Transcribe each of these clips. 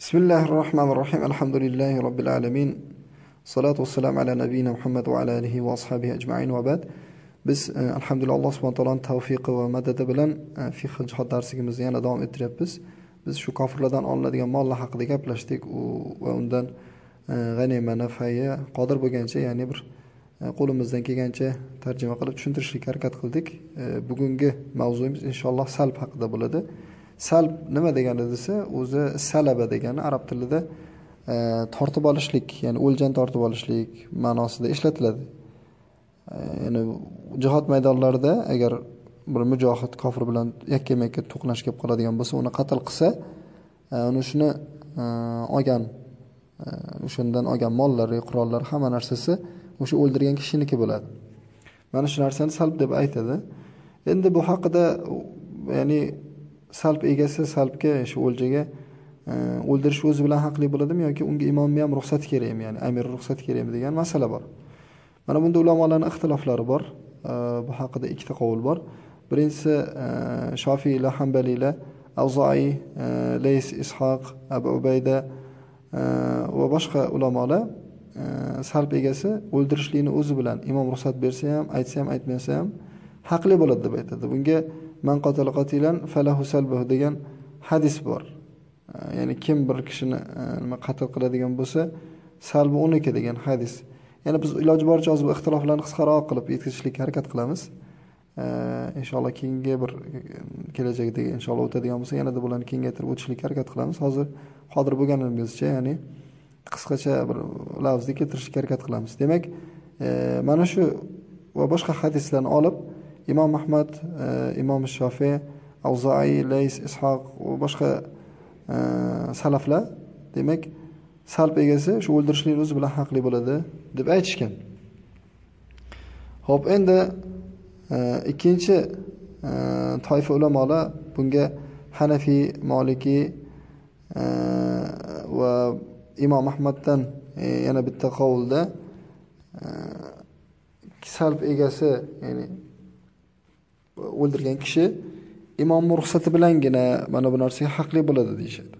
بسم الله الرحمن الرحيم الحمد لله رب العالمين الصلاة والسلام على نبينا محمد وعلى آله وأصحابه أجمعين وبعد biz e, alhamdulillah alloh subhana taoloni tavfiqi va madadi bilan e, fiqh jihod darsligimizni yana davom ettiryapmiz biz shu kofirlardan olinadigan mollar haqida gaplashdik va undan e, g'anima nafaya qodir bo'lgancha ya'ni bir qo'limizdan kelgancha tarjima qilib tushuntirishga harakat qildik bugungi mavzuyimiz inshaalloh salb haqida bo'ladi Salb nima degani desa o'zi salaba degani arab tilida e, tortib olishlik ya'ni o'ljan tortib olishlik ma'nosida ishlatiladi. E, ya'ni jihod maydonlarida agar bir mujohid kofir bilan yakkama yakka to'qnash kelib qoladigan bo'lsa uni qatl qilsa e, uni shuni olgan o'shandan olgan mollari qurollari hamma narsasi o'sha o'ldirgan kishiniki bo'ladi. Mana shu narsani salb deb aytadi. Endi bu haqida ya'ni salb egasi salbga shu o'ljaga e, o'ldirish o'zi bilan haqli bo'ladimi yoki unga imomni ham ruxsati kerakmi ya'ni amir ruxsati kerakmi degan masala bor. Mana bunda ulamolarni ixtiloflari bor. E, bu haqida ikkita qovul bor. Birinchisi e, shofiylar hambaliylar avzoiy lays ishoq abu ubayda va boshqa ulamolar salb egasi o'ldirishlikni o'zi bilan imom ruxsat bersa ham aytsa ham aytmasa ham haqli bo'ladi deb aytadi. Bunga man qatala qatilan falahu salbuh degan hadis bor. E, ya'ni kim bir kishini e, nima qatl qiladigan bo'lsa salbi uniki degan hadis. Ya'ni biz iloji boricha hozir bu ixtiloflarni qisqaroq qilib yetkazishlikka harakat qilamiz. E, inshaalloh keyingi bir kelajakda inshaalloh o'tadigan bo'lsa yanada bularni kengaytirib o'tishlikka harakat qilamiz. Hozir qodir bo'lganimizcha ya'ni qisqacha bir lafzda keltirishga harakat qilamiz. Demak mana shu va boshqa hadislarni olib imom ahmad eh, imom shofiy avzoiy lays ishoq va boshqa eh, salaflar. Demak salb egasi shu o'ldirishlikni o'zi bilan haqli bo'ladi deb aytishgan. Ho'p endi eh, ikkinchi toifa ulamolar bunga hanafiy molikiy va imom ahmaddan yana bitta qovulda salb egasi ya'ni o'ldirgan kishi imomni ruxsati bilangina mana bu narsaga haqli bo'ladi deyishadi.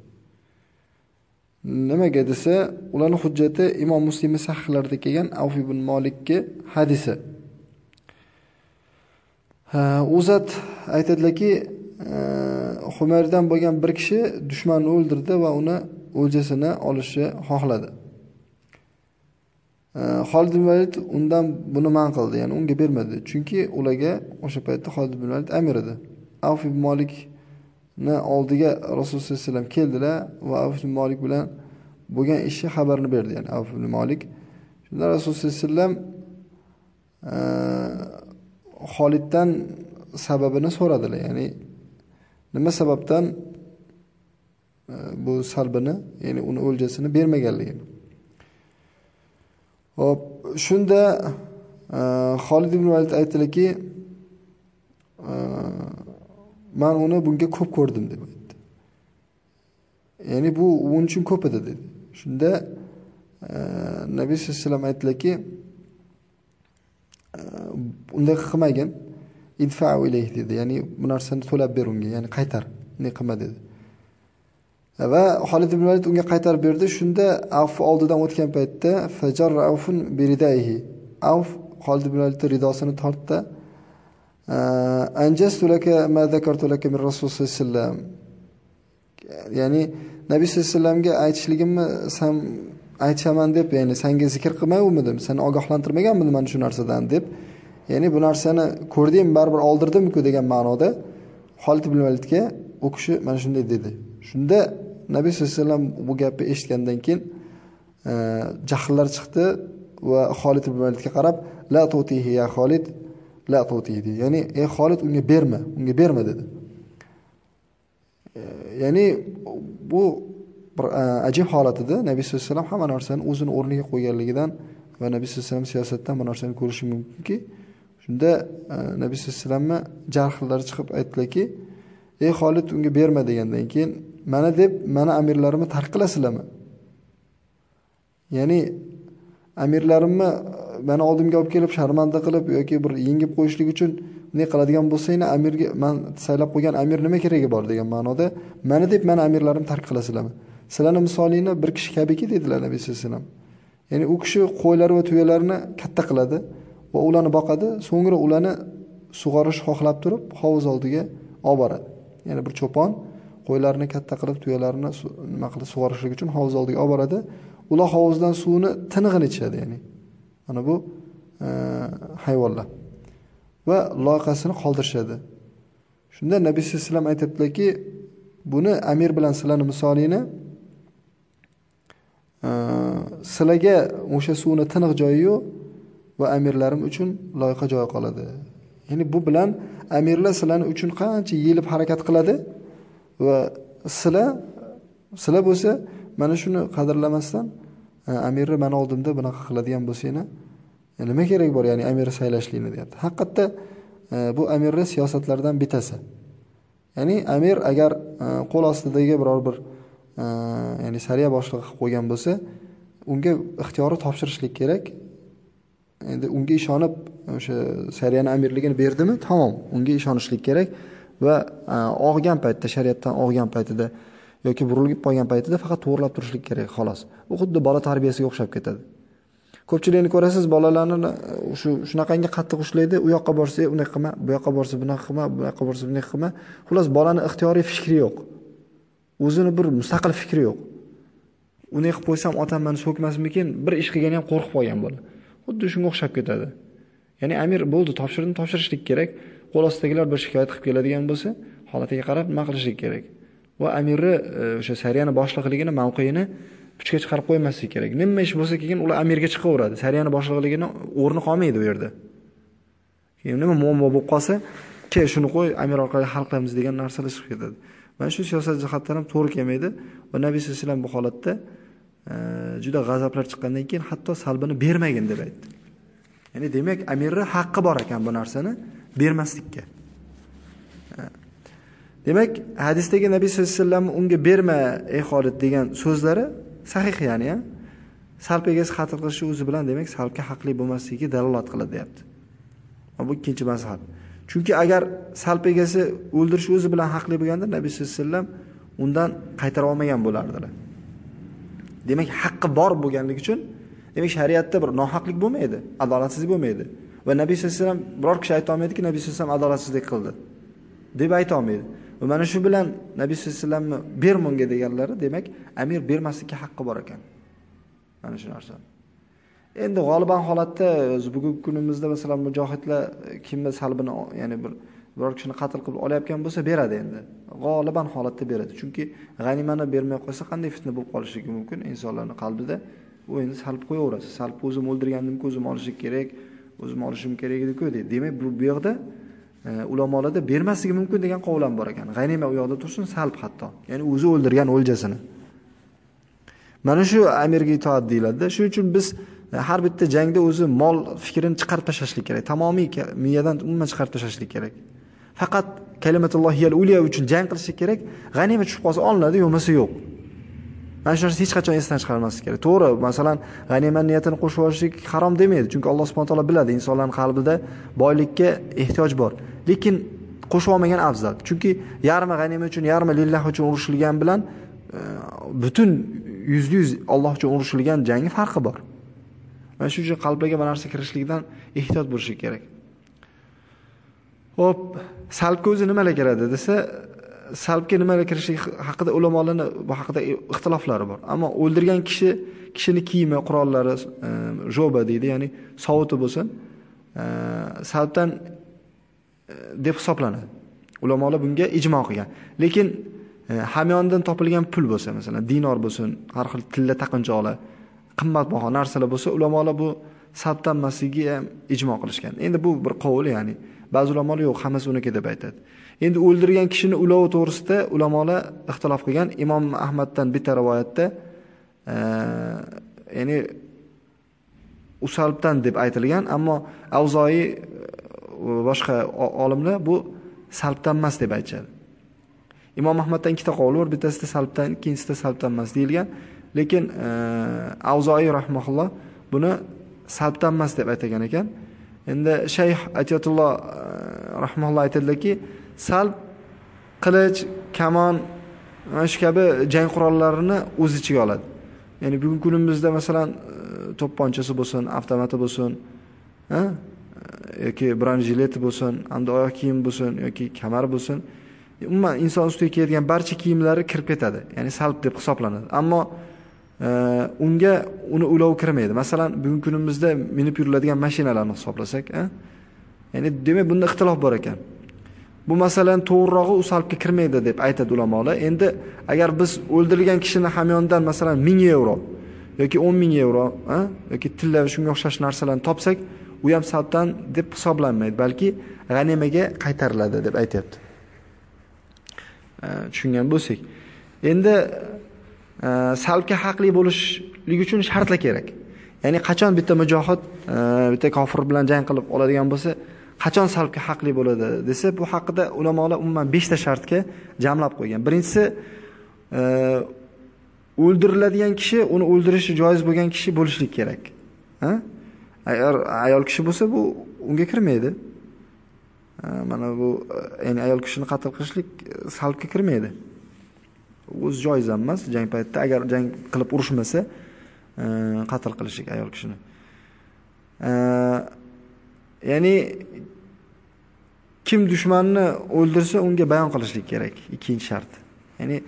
Nimaga desa ularni hujjati imom muslimni sahihlarida kelgan avf ibn molikni hadisi. U zot aytadilarki e, humayrdan bo'lgan bir kishi dushmanni o'ldirdi va uni o'ljasini olishni xohladi. Xolid ibn Valid undan buni man qildi, ya'ni unga bermadi. Chunki ularga o'sha paytda Xolid ibn Valid amir edi. Avf ibn Malikni oldiga Rasululloh sallam alayhi vasallam keldilar va Avf ibn Malik bilan bo'lgan ishni xabarini berdi, ya'ni Avf ibn Malik. Shunda Rasululloh sallam alayhi vasallam Xoliddan sababini so'radilar, ya'ni nima sababdan bu salbini, ya'ni uni o'ljasini bermaganligini. Hop, shunda e, Xolid ibn Valid aytdilarki, e, men uni bunga ko'p ko'rdim deb aytdi. Ya'ni bu un uchun ko'p edi dedi. Shunda e, Nabiy sollallohu alayhi vasallam aytdilarki, unday qilmagin, idfa ilayh dedi. Ya'ni bu narsani to'lab ber unga, ya'ni qaytar, ne qilma dedi. Va Xolid ibn Valid unga qaytarib berdi. Shunda Avf oldidan o'tgan paytda fajar Avfun biridayhi. Avf Xolid ibn Valid ridosini tortdi. Anjastu laka ma zakartu laka min Rasul sallallohu alayhi vasallam. Ya'ni Nabiy sallallohu alayhi vasallamga aytishligimni sen aytaman deb, ya'ni senga zikr qilmaymidim, seni ogohlantirmaganmidim mana shu narsadan deb. Ya'ni bu narsani ko'rding baribir oldirdim-ku degan ma'noda Xolid ibn Validga u kishi mana shunday dedi. Shunda Nabiy sallallohu alayhi vasallam bu gapni eshitgandan keyin e, jahllar chiqdi va Xolid ibn Validga qarab la tutihi ya Xolid la tutihi ya'ni ey Xolid unga berma, unga berma dedi. E, ya'ni bu bir e, ajib holat edi. Nabiy sallallohu alayhi vasallam hamma narsani o'zini o'rniga qo'yganligidan va Nabiy sallallohu alayhi vasallam siyosatdan bu narsani ko'rish mumkinki, shunda Nabiy sallallohu alayhi vasallamni jahllar chiqib aytdilarki, ey Xolid unga berma degandan keyin mana deb mana amirlarimni tark qilasizlarmi? Ya'ni amirlarimni mani oldimga olib kelib sharmanda qilib yoki bir yengib qo'yishlik uchun bunday qiladigan bo'lsanglar amirga men saylab qo'ygan amir nima keragi bor degan ma'noda mana deb mani amirlarimni tark qilasizlarmi? sizlarni misolingni bir kishi kabiki dedilar nabiy sallallohu alayhi vasallam ya'ni u kishi qo'ylar va tuyalarni katta qiladi va ularni boqadi so'ngra ularni sug'orish xohlab turib hovuz oldiga olib boradi ya'ni bir cho'pon qo'ylarni katta qilib tuyalarni nima qilib sug'orishlik uchun hovuz oldiga olib boradi. Ular hovuzdan suvni tinig'ini ichadi ya'ni mana bu e, hayvonlar. Va loyqasini qoldirishadi. Shunda nabiy sallallohu alayhi vasallam aytibdilarki buni amir bilan silani misolingni e, sizlarga o'sha suvni tiniq joyi yo'q va amirlarim uchun loyiqa joy qoladi. Ya'ni bu bilan amirlar sizlarni uchun qancha yelib harakat qiladi? Va sizlar sizlar bo'lsa mana shuni qadrlamasdan e, amirni mani oldimda bunaqa qiladigan bo'lsanglar e, nima kerak bor? Ya'ni amirni saylashlikni deyapti. Haqiqatda e, bu amirni siyosatlardan bittasi. Ya'ni amir agar qo'l ostidagi biror bir ya'ni sariya boshlig'i qilib qo'ygan bo'lsa unga ixtiyori topshirishlik kerak. Endi unga ishonib o'sha sariyani amirligini berdimi? Tamom unga ishonishlik kerak. Va e, og'gan paytda shariatdan og'gan paytida yoki burilib qolgan paytida faqat to'g'irlab turishlik kerak xolos. Bu xuddi bola tarbiyasiga o'xshab ketadi. Ko'pchilikni ko'rasiz bolalarni e, shu shunaqangi qattiq ushlaydi u yoqqa borsa e, unaqa qilma bu yoqqa borsa bunaqa qilma bu yoqqa borsa bunaqa qilma. Xullas bolani ixtiyoriy fikri yo'q. O'zini bir mustaqil fikri yo'q. Unday qilib qo'ysam otam mani so'kmasmikin bir ish qilgani ham qo'rqib qolgan bola xuddi shunga o'xshab ketadi. Ya'ni amir bo'ldi topshirdim topshirishlik kerak. Qo'l ostidagilar bir shikoyat qilib keladigan bo'lsa holatiga qarab nima qilishlik kerak? Va amirni e, o'sha sariyani boshliqligini mavqeini puchga chiqarib qo'ymaslik kerak. Nima ish bo'lsa keyin ular amirga chiqaveradi. Sariyani boshliqligini o'rni qolmaydi u yerda. Keyin nima muammo bo'lib qolsa kel shuni qo'y amir orqali hal qilamiz degan narsalar chiqib ketadi. Mana shu siyosat jihatdan ham to'g'ri kelmaydi. Va nabiy sallallohu alayhi vasallam bu holatda e, juda g'azablar chiqqandan keyin hatto salbini bermagin deb aytdi. Ya'ni demak amirni haqqi bor ekan bu narsani. Bermaslikka. Demak hadisdagi nabiy sallallohu alayhi vasallam unga berma ey Xolid degan so'zlari sahih ya'ni salb egasi qatl qilishi o'zi bilan demak salbga haqli bo'lmasligiga dalolat qiladi deyapti. Bu ikkinchi mazhab. Chunki agar salb egasi o'ldirish o'zi bilan haqli bo'lganda nabiy sallallohu alayhi vasallam undan qaytara olmagan bo'lardilar. Demak haqqi bor bo'lganligi uchun demak shariatda bir nohaqlik bo'lmaydi adolatsizlik bo'lmaydi. Va nabiy sallallohu alayhi vasallam biror kishi ayta olmaydiki nabiy sallallohu alayhi vasallam adolatsizlik qildi. Deb ayta olmaydi. Va mana shu bilan nabiy sallallohu alayhi vasallamni ber bunga deganlari demak amir bermaslikka haqqi bor ekan. Mana shu narsa. Endi g'oliban holatda o'zi bugungi kunimizda masalan mujohidlar kimni salbini ya'ni bir biror kishini qatl qilib olayotgan bo'lsa beradi endi. G'oliban holatda beradi. Chunki g'animani bermay qo'ysa qanday fitna bo'lib qolishligi mumkin? Insonlarni qalbida u endi salb qo'yaverasiz. Salb o'zim o'ldirgandimku o'zim olishim kerak. O'zim olishim kerak ediku deydi demak bu bu yoqda e, ulamolarda bermasligi mumkin degan qovul ham bor ekan. G'anima u yoqda tursin salb hatto. Ya'ni o'zi o'ldirgan o'ljasini. Mana shu amirga itoat deyiladida shuning uchun biz e, har bitta jangda o'zi mol fikrini chiqarib tashlashlik kerak. Tamomiy miyadan umuman chiqarib tashlashlik kerak. Faqat kalimatullohiyal uliya uchun jang qilishlik kerak. G'anima tushib qolsa olinadi bo'lmasa yo'q. Mana shu narsa hech qachon esdan chiqarmaslik kerak. To'g'ri masalan g'animat niyatini qo'shib olishlik harom demaydi chunki alloh subhana taolo biladi insonlarni qalbida boylikka ehtiyoj bor. Lekin qo'shib olmagan afzal chunki yarmi g'animat uchun yarmi lillah uchun urushilgan bilan e, butun yuzda yuz olloh uchun urushilgan jangni farqi bor. Mana shuning uchun qalblarga bu narsa kirishligidan ehtiyot bo'lishi kerak. Xo'p, salbga o'zi nimalar kiradi desa, salbga nimalar kirishi haqida ulamolarning bu haqida ixtiloflari bor. Ammo o'ldirgan kishi kishini kiyimi, qurollari joba e, deydi, ya'ni sovuti bo'lsin, e, salbdan e, deb hisoblanadi. Ulamolar bunga ijmo qilgan. Lekin hamyondan topilgan pul bo'lsa, masalan, dinor bo'lsin, har xil tilla taqinchoqlar, qimmatbaho narsalar bo'lsa, ulamolar bu salbdan emasligiga ham ijmo qilishgan. Endi bu bir qovul, ya'ni Ba'zi ulamolar yo'q, hammasi uniki deb aytadi. Endi o'ldirgan kishini ulovi to'g'risida ulamolar ixtilof qilgan. Imom Ahmaddan bitta rivoyatda ya'ni usalbdan deb aytilgan, ammo Avzoyi boshqa olimlar bu salbdan emas deb aytishadi. Imom Ahmaddan ikkita qovli bor, bittasida salbdan, ikkinchisida salbdan emas deyilgan. Lekin Avzoyi rahimahulloh buni salbdan emas deb aytgan ekan. endi shayx Atiyatulloh e, rahmaulloh aytadilarki sal qilich kamon mana shu kabi jang qurollarini o'z ichiga oladi. Ya'ni bugungi kunimizda masalan e, to'pponchasi bo'lsin avtomati bo'lsin yoki bronjileti bo'lsin hamda oyoq kiyim bo'lsin yoki kamar bo'lsin umuman inson ustiga kiyadigan barcha kiyimlari kirib ketadi. Ya'ni salb deb hisoblanadi. Ammo e, unga uni ulov kirmaydi. Masalan bugungi kunimizda minib yuriladigan mashinalarni hisoblasak ya'ni demak bunda ixtilof bor ekan. Bu masalan to'g'rirog'i u salbga kirmaydi deb aytadi ulamolar. Endi agar biz o'ldirilgan kishini hamyonidan masalan ming yevro yoki o'n ming yevro yoki tilla shunga o'xshash narsalarni topsak u ham salbdan deb hisoblanmaydi balki g'animaga qaytariladi deb aytyapti. Э, tushungan bo'lsak endi э, salbga haqli bo'lishlik uchun shartlar kerak. Ya'ni qachon bitta mujohid э, bitta kofir bilan jang qilib oladigan bo'lsa qachon salbga haqli bo'ladi desa bu haqida ulamolar umuman beshta shartga jamlab qo'ygan. Birinchisi e, o'ldiriladigan kishi uni o'ldirishi joiz bo'lgan kishi bo'lishlik kerak. Agar ayol kishi bo'lsa bu unga kirmaydi. Mana bu e, ya'ni ayol kishini qatl qilishlik e, salbga kirmaydi. O'zi joiz ham emas jang paytida agar jang qilib urushmasa qatl qilishlik ayol kishini. Ya'ni kim dushmanni o'ldirsa unga bayon qilishlik kerak ikkinchi shart. Ya'ni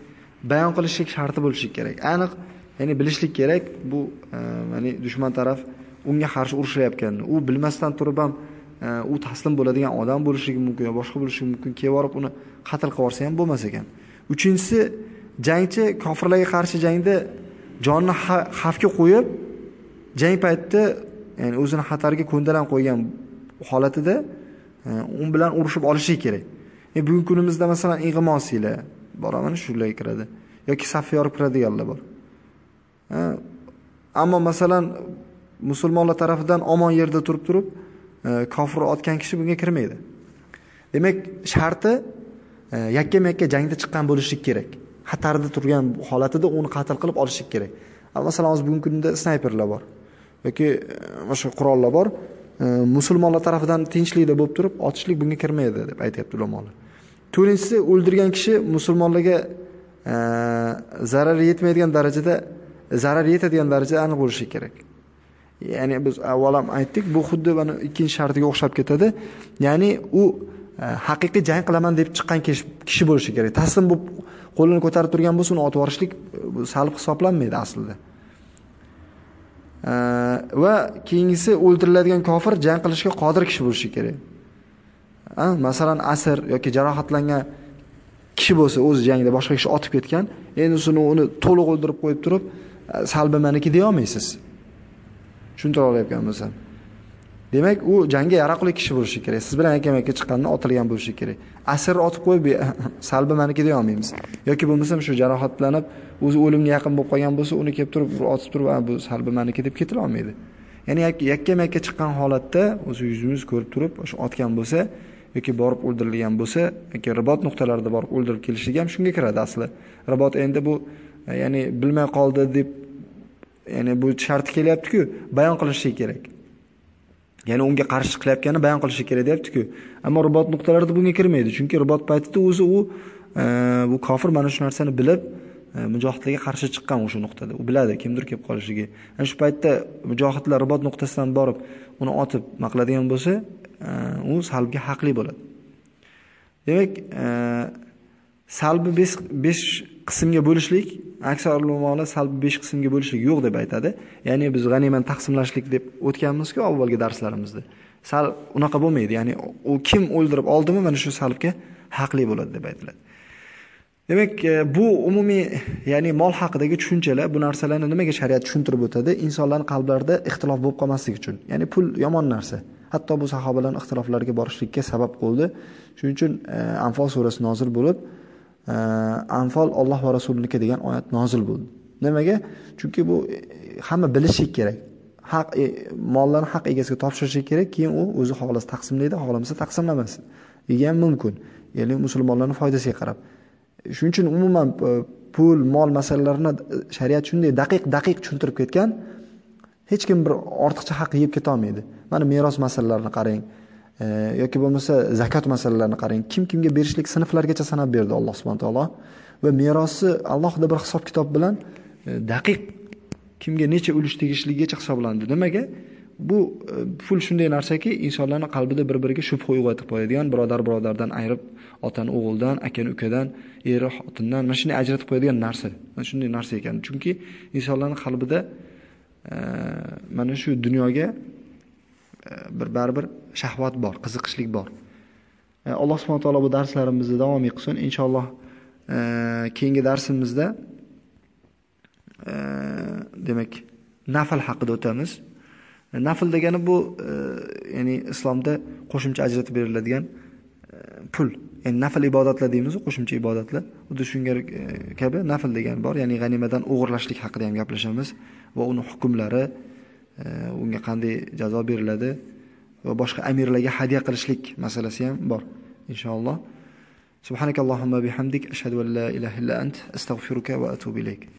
bayon qilishlik sharti bo'lishi kerak. Aniq ya'ni bilishlik kerak. Bu e, ya'ni dushman taraf unga qarshi urushlayotganini u bilmasdan turib ham e, u taslim bo'ladigan odam bo'lishligi mumkin yo boshqa bo'lishligi mumkin kelib borib uni qatl qilib yuborsa ham bo'lmas ekan. Uchinchisi jangchi kofirlarga qarshi jangda jonni xavfga qo'yib jang paytida ya'ni o'zini xatarga ko'ndalang qo'ygan holatida e, u bilan urushib olishi kerak. E, bugungi kunimizda masalan ig'imosiylar bor mana shularga kiradi. Yoki safga yorib kiradiganlar bor. E, ammo masalan musulmonlar tarafidan omon yerda turib turib e, kofir otgan kishi bunga kirmaydi. Demak sharti e, yakkama yakka jangda chiqqan bo'lishlik kerak. Xatarda turgan holatida uni qatl qilib olishlik kerak. Masalan hozir bugungi kunda snayperlar bor. Yoki mana shu qurollar bor. Musulmonlar tarafidan tinchlikda bo'lib turib otishlik bunga kirmaydi deb aytyapti ulamolar. To'rtinchisi o'ldirgan kishi musulmonlarga zarar yetmaydigan darajada zarar yetadigan darajada aniq bo'lishi kerak. Ya'ni biz avval ham aytdik bu xuddi mana ikkinchi shartiga o'xshab ketadi. Ya'ni u haqiqiy jang qilaman deb chiqqan kishi bo'lishi kerak. Taslim bo'lib qo'lini ko'tarib turgan bo'lsa uni otib yuborishlik salb hisoblanmaydi aslida. Va keyingisi o'ldiriladigan kofir jang qilishga qodir kishi bo'lishi kerak. Masalan asr yoki jarohatlangan kishi bo'lsa o'zi jangda boshqa kishi otib ketgan endi uni uni to'liq o'ldirib qo'yib turib salbi maniki deya olmaysiz. Tushuntira olyapgan bo'lsam demak u jangga yaroqli kishi bo'lishi kerak. Siz bilan yakkama yakka chiqqanda otilgan bo'lishi kerak. Asrni otib qo'yib e, salbi maniki deya olmaymiz yoki bo'lmasam shu jarohatlanib o'zi o'limga yaqin bo'lib qolgan bo'lsa uni kelib turib otib turib bu salbi maniki deb ketila olmaydi. Ya'ni yakkama yakka chiqqan holatda o'zi yuzimiz ko'rib turib o'sha otgan bo'lsa yoki borib o'ldirilgan bo'lsa yoki ribot nuqtalarida borib o'ldirib kelishligi ham shunga kiradi asli. Ribot endi bu e, ya'ni bilmay qoldi deb ya'ni bu sharti kelyaptiku bayon qilishi kerak. Ya'ni unga qarshi qilayotganini bayon qilishi kerak deyaptiku. Ammo ribot nuqtalarida bunga kirmaydi. Chunki ribot paytida o'zi u e, bu kofir mana shu narsani bilib e, mujohidlarga qarshi chiqqan o'sha nuqtada. U biladi kimdir kelib qolishligi ana shu paytda mujohidlar ribot nuqtasidan borib uni otib nima qiladigan bo'lsa e, u salbga haqli bo'ladi. Demak salbi besh qismga bo'lishlik aksar ulamolar salbiy 5 qismga bo'lishlik yo'q deb aytadi. Ya'ni biz g'animat taqsimlashlik deb o'tganmizku avvalgi darslarimizda. Sal unaqa bo'lmaydi ya'ni u kim o'ldirib oldimi mana shu salbga haqli bo'ladi deb aytiladi. Demak e, bu umumiy ya'ni mol haqidagi tushunchalar bu narsalarni nimaga shariat tushuntirib o'tadi? Insonlarning qalblarida ixtilof bo'lib qolmasligi uchun. Ya'ni pul yomon narsa. Hatto bu sahobalarning ixtiloflarga borishlikka sabab bo'ldi. Shuning uchun e, Anfal surasi nozil bo'lib anfol Alloh va rasuliniki degan oyat nozil bo'ldi. Nimaga? Chunki bu e, hamma bilishi kerak. Haq e, mollarni haq egasiga topshirishi kerak keyin u o'zi xohlasa taqsimlaydi xohlamasa taqsimlamasin degan ham mumkin. Ya'ni musulmonlarni foydasiga qarab. Shuning uchun umuman e, pul mol masalalarini e, shariat shunday daqiq daqiq tushuntirib ketgan hech kim bir ortiqcha haq yeb ketolmaydi. Mana meros masalalarini qarang. Yoki bo'lmasa zakot masalalarini qarang kim kimga berishlik sinflargacha sanab berdi alloh subhana taolo va merosni alohida bir hisob kitob bilan e, daqiq kimga necha ulush tegishligigacha hisoblandi. Nimaga? Bu e, pul shunday narsaki, insonlarning qalbida bir-biriga shubha uyg'otib qo'yadigan, birodar birodardan ayirib, otani o'g'ildan, akani ukadan, eri xotindan mana shunday ajratib qo'yadigan narsa. Mana shunday narsa ekan. Chunki insonlarning qalbida e, mana shu dunyoga bir baribir shahvat bor, qiziqishlik bor. E, Alloh subhanahu taolo bu darslarimizni davom qilsin. Inshaalloh e, keyingi darsimizda e, demak nafl haqida o'tamiz. Nafl degani bu ya'ni islomda qo'shimcha ajratib beriladigan pul. Ya'ni nafl ibodatlar deymiz, qo'shimcha ibodatlar. Xuddi shunga kabi nafl degan bor, ya'ni g'animadan o'g'irlashlik haqida ham gaplashamiz va uni hukmlari, unga qanday jazo beriladi va boshqa amirlarga hadya qilishlik masalasi ham bor inshaalloh. Subhanakallohumma bihamdik ashhadu an la ilaha illa ant astaghfiruka va atubu ilayk.